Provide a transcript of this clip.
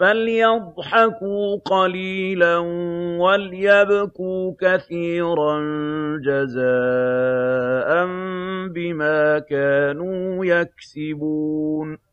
فَلْيَضْحَكُوا قَلِيلًا وَلْيَبْكُوا كَثِيرًا جَزَاءً بِمَا كَانُوا يَكْسِبُونَ